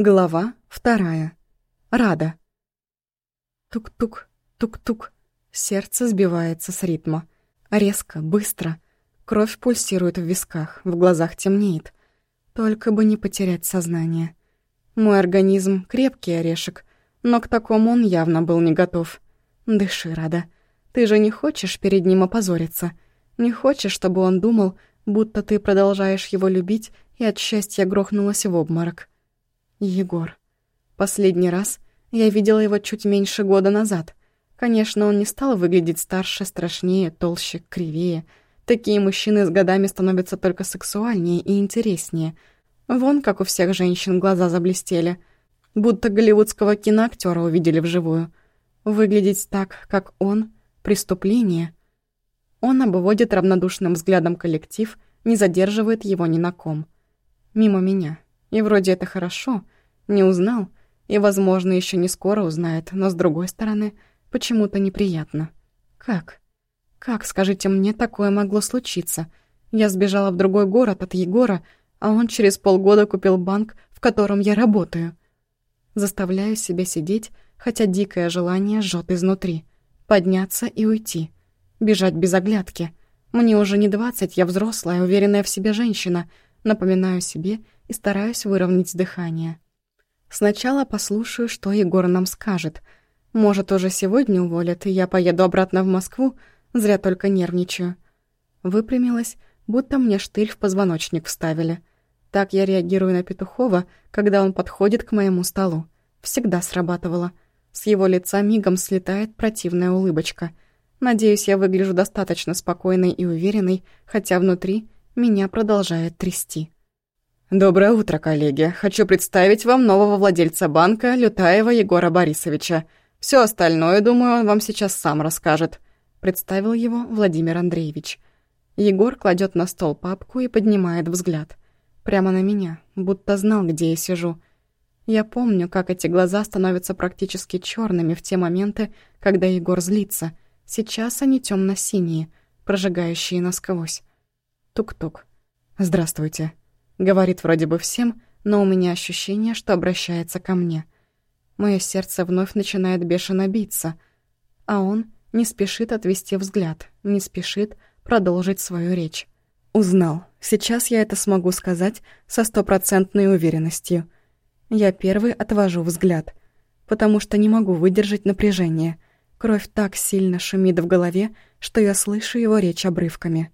Глава вторая. Рада. Тук-тук, тук-тук. Сердце сбивается с ритма. Резко, быстро. Кровь пульсирует в висках, в глазах темнеет. Только бы не потерять сознание. Мой организм — крепкий орешек, но к такому он явно был не готов. Дыши, Рада. Ты же не хочешь перед ним опозориться. Не хочешь, чтобы он думал, будто ты продолжаешь его любить и от счастья грохнулась в обморок. Егор. Последний раз я видела его чуть меньше года назад. Конечно, он не стал выглядеть старше, страшнее, толще, кривее. Такие мужчины с годами становятся только сексуальнее и интереснее. Вон, как у всех женщин глаза заблестели. Будто голливудского киноактера увидели вживую. Выглядеть так, как он — преступление. Он обводит равнодушным взглядом коллектив, не задерживает его ни на ком. Мимо меня. И вроде это хорошо, не узнал, и, возможно, еще не скоро узнает, но, с другой стороны, почему-то неприятно. Как? Как, скажите мне, такое могло случиться? Я сбежала в другой город от Егора, а он через полгода купил банк, в котором я работаю. Заставляю себя сидеть, хотя дикое желание жжет изнутри. Подняться и уйти. Бежать без оглядки. Мне уже не двадцать, я взрослая, уверенная в себе женщина. Напоминаю себе и стараюсь выровнять дыхание. Сначала послушаю, что Егор нам скажет. Может, уже сегодня уволят, и я поеду обратно в Москву, зря только нервничаю. Выпрямилась, будто мне штырь в позвоночник вставили. Так я реагирую на Петухова, когда он подходит к моему столу. Всегда срабатывало. С его лица мигом слетает противная улыбочка. Надеюсь, я выгляжу достаточно спокойной и уверенной, хотя внутри меня продолжает трясти. «Доброе утро, коллеги. Хочу представить вам нового владельца банка Лютаева Егора Борисовича. Все остальное, думаю, он вам сейчас сам расскажет», — представил его Владимир Андреевич. Егор кладет на стол папку и поднимает взгляд. Прямо на меня, будто знал, где я сижу. Я помню, как эти глаза становятся практически черными в те моменты, когда Егор злится. Сейчас они темно синие прожигающие насквозь. Тук-тук. «Здравствуйте», Говорит вроде бы всем, но у меня ощущение, что обращается ко мне. Моё сердце вновь начинает бешено биться, а он не спешит отвести взгляд, не спешит продолжить свою речь. Узнал. Сейчас я это смогу сказать со стопроцентной уверенностью. Я первый отвожу взгляд, потому что не могу выдержать напряжение. Кровь так сильно шумит в голове, что я слышу его речь обрывками.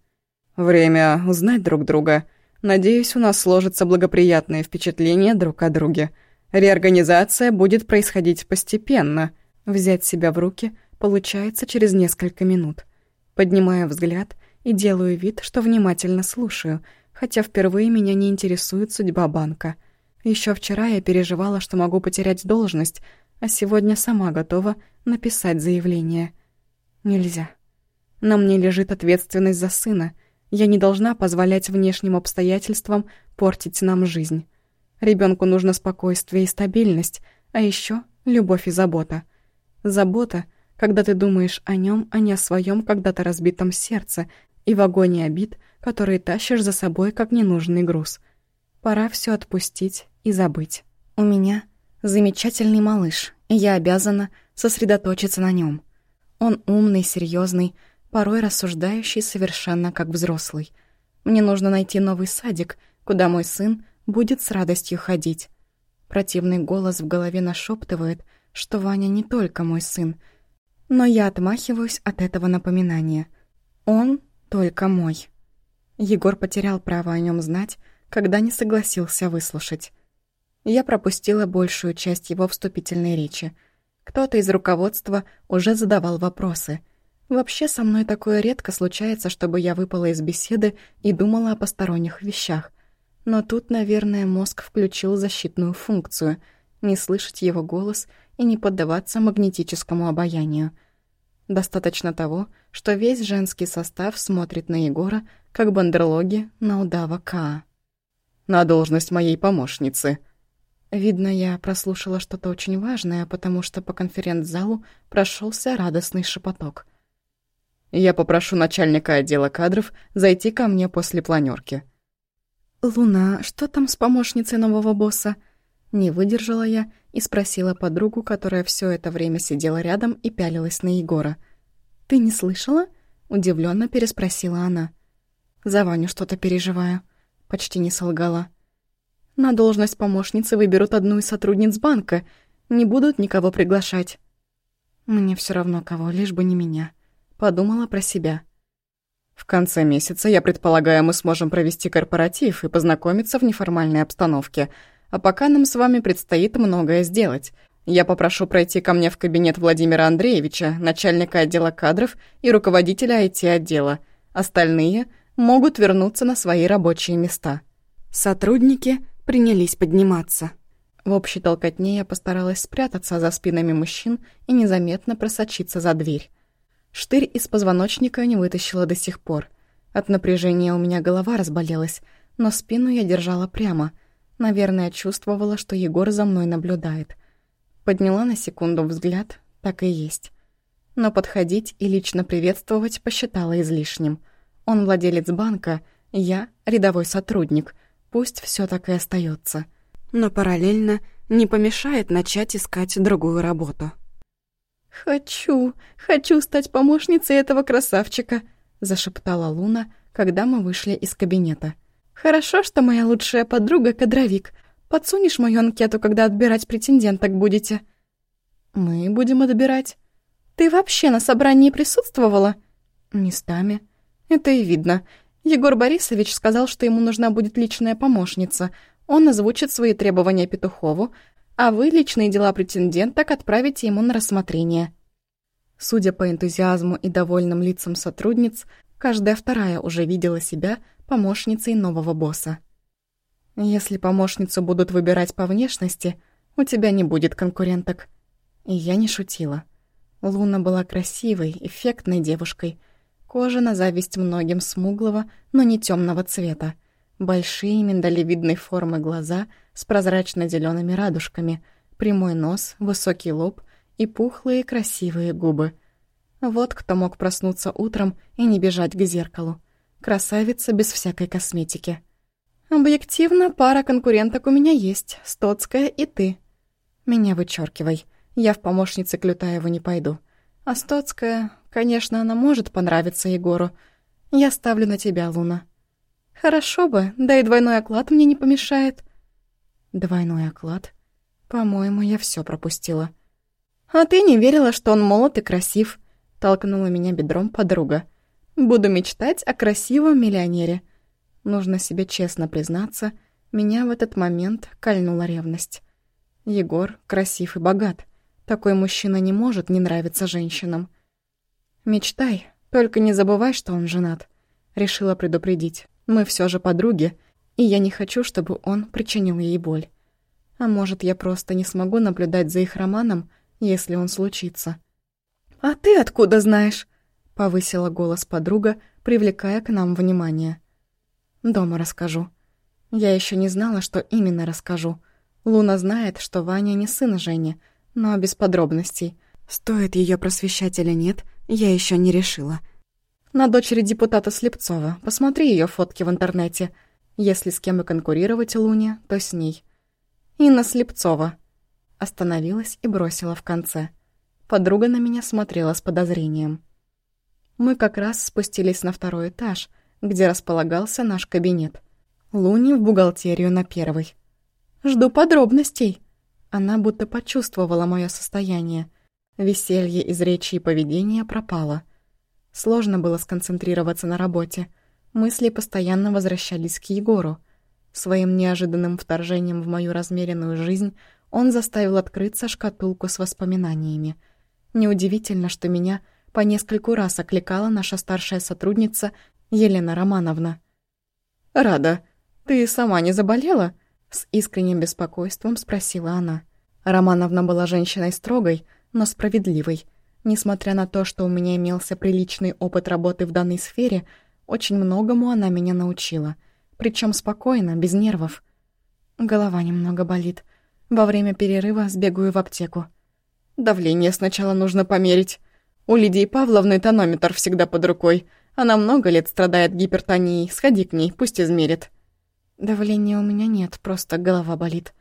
«Время узнать друг друга», Надеюсь, у нас сложится благоприятное впечатление друг о друге. Реорганизация будет происходить постепенно. Взять себя в руки получается через несколько минут. Поднимаю взгляд и делаю вид, что внимательно слушаю, хотя впервые меня не интересует судьба банка. Еще вчера я переживала, что могу потерять должность, а сегодня сама готова написать заявление. Нельзя. На мне лежит ответственность за сына — я не должна позволять внешним обстоятельствам портить нам жизнь. Ребенку нужно спокойствие и стабильность, а еще любовь и забота. Забота, когда ты думаешь о нем, а не о своем когда-то разбитом сердце и вагоне обид, которые тащишь за собой как ненужный груз. Пора все отпустить и забыть. У меня замечательный малыш, и я обязана сосредоточиться на нем. Он умный, серьезный, порой рассуждающий совершенно как взрослый. Мне нужно найти новый садик, куда мой сын будет с радостью ходить. Противный голос в голове нашептывает, что Ваня не только мой сын, но я отмахиваюсь от этого напоминания. Он только мой. Егор потерял право о нем знать, когда не согласился выслушать. Я пропустила большую часть его вступительной речи. Кто-то из руководства уже задавал вопросы — Вообще со мной такое редко случается, чтобы я выпала из беседы и думала о посторонних вещах. Но тут, наверное, мозг включил защитную функцию — не слышать его голос и не поддаваться магнетическому обаянию. Достаточно того, что весь женский состав смотрит на Егора, как бандерлоги на удава Каа. «На должность моей помощницы», Видно, я прослушала что-то очень важное, потому что по конференц-залу прошелся радостный шепоток. Я попрошу начальника отдела кадров зайти ко мне после планерки. «Луна, что там с помощницей нового босса?» Не выдержала я и спросила подругу, которая все это время сидела рядом и пялилась на Егора. «Ты не слышала?» — удивленно переспросила она. «За Ваню что-то переживаю», — почти не солгала. «На должность помощницы выберут одну из сотрудниц банка, не будут никого приглашать». «Мне все равно кого, лишь бы не меня», — подумала про себя. В конце месяца, я предполагаю, мы сможем провести корпоратив и познакомиться в неформальной обстановке. А пока нам с вами предстоит многое сделать. Я попрошу пройти ко мне в кабинет Владимира Андреевича, начальника отдела кадров и руководителя IT-отдела. Остальные могут вернуться на свои рабочие места. Сотрудники принялись подниматься. В общей толкотне я постаралась спрятаться за спинами мужчин и незаметно просочиться за дверь. Штырь из позвоночника не вытащила до сих пор. От напряжения у меня голова разболелась, но спину я держала прямо. Наверное, чувствовала, что Егор за мной наблюдает. Подняла на секунду взгляд, так и есть. Но подходить и лично приветствовать посчитала излишним. Он владелец банка, я — рядовой сотрудник. Пусть все так и остается. Но параллельно не помешает начать искать другую работу. «Хочу, хочу стать помощницей этого красавчика», — зашептала Луна, когда мы вышли из кабинета. «Хорошо, что моя лучшая подруга — кадровик. Подсунешь мою анкету, когда отбирать претенденток будете?» «Мы будем отбирать». «Ты вообще на собрании присутствовала?» «Местами». «Это и видно. Егор Борисович сказал, что ему нужна будет личная помощница. Он озвучит свои требования Петухову, а вы личные дела претенденток отправите ему на рассмотрение». Судя по энтузиазму и довольным лицам сотрудниц, каждая вторая уже видела себя помощницей нового босса. «Если помощницу будут выбирать по внешности, у тебя не будет конкуренток». И я не шутила. Луна была красивой, эффектной девушкой. Кожа на зависть многим смуглого, но не темного цвета. Большие миндалевидной формы глаза с прозрачно зелеными радужками, прямой нос, высокий лоб и пухлые красивые губы. Вот кто мог проснуться утром и не бежать к зеркалу. Красавица без всякой косметики. «Объективно, пара конкуренток у меня есть, Стоцкая и ты. Меня вычеркивай. Я в помощнице Клютаева не пойду. А Стоцкая, конечно, она может понравиться Егору. Я ставлю на тебя, Луна». «Хорошо бы, да и двойной оклад мне не помешает». «Двойной оклад? По-моему, я все пропустила». «А ты не верила, что он молод и красив?» — толкнула меня бедром подруга. «Буду мечтать о красивом миллионере». Нужно себе честно признаться, меня в этот момент кольнула ревность. Егор красив и богат. Такой мужчина не может не нравиться женщинам. «Мечтай, только не забывай, что он женат», — решила предупредить. Мы все же подруги, и я не хочу, чтобы он причинил ей боль. А может, я просто не смогу наблюдать за их романом, если он случится. «А ты откуда знаешь?» — повысила голос подруга, привлекая к нам внимание. «Дома расскажу. Я еще не знала, что именно расскажу. Луна знает, что Ваня не сын Жени, но без подробностей. Стоит ее просвещать или нет, я еще не решила». На дочери депутата Слепцова. Посмотри ее фотки в интернете. Если с кем и конкурировать Луне, то с ней. Инна Слепцова. Остановилась и бросила в конце. Подруга на меня смотрела с подозрением. Мы как раз спустились на второй этаж, где располагался наш кабинет. Луни в бухгалтерию на первый. «Жду подробностей». Она будто почувствовала мое состояние. Веселье из речи и поведения пропало — Сложно было сконцентрироваться на работе. Мысли постоянно возвращались к Егору. Своим неожиданным вторжением в мою размеренную жизнь он заставил открыться шкатулку с воспоминаниями. Неудивительно, что меня по нескольку раз окликала наша старшая сотрудница Елена Романовна. «Рада, ты сама не заболела?» С искренним беспокойством спросила она. Романовна была женщиной строгой, но справедливой. Несмотря на то, что у меня имелся приличный опыт работы в данной сфере, очень многому она меня научила. Причем спокойно, без нервов. Голова немного болит. Во время перерыва сбегаю в аптеку. Давление сначала нужно померить. У Лидии Павловны тонометр всегда под рукой. Она много лет страдает гипертонией. Сходи к ней, пусть измерит. Давления у меня нет, просто голова болит.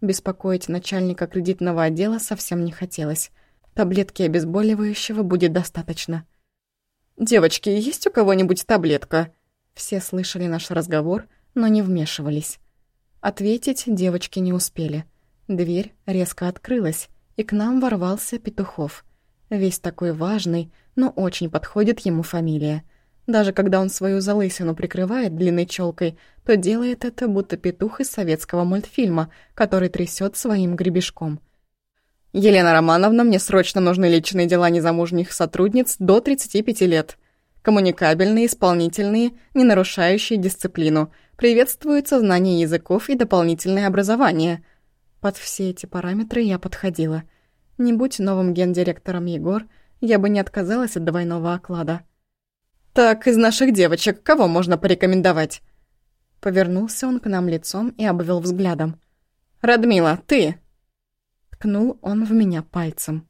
Беспокоить начальника кредитного отдела совсем не хотелось. Таблетки обезболивающего будет достаточно. «Девочки, есть у кого-нибудь таблетка?» Все слышали наш разговор, но не вмешивались. Ответить девочки не успели. Дверь резко открылась, и к нам ворвался Петухов. Весь такой важный, но очень подходит ему фамилия. Даже когда он свою залысину прикрывает длинной челкой, то делает это будто петух из советского мультфильма, который трясет своим гребешком. «Елена Романовна, мне срочно нужны личные дела незамужних сотрудниц до 35 лет. Коммуникабельные, исполнительные, не нарушающие дисциплину. Приветствуется знание языков и дополнительное образование». Под все эти параметры я подходила. Не будь новым гендиректором Егор, я бы не отказалась от двойного оклада. «Так, из наших девочек кого можно порекомендовать?» Повернулся он к нам лицом и обвел взглядом. «Радмила, ты!» Ткнул он в меня пальцем.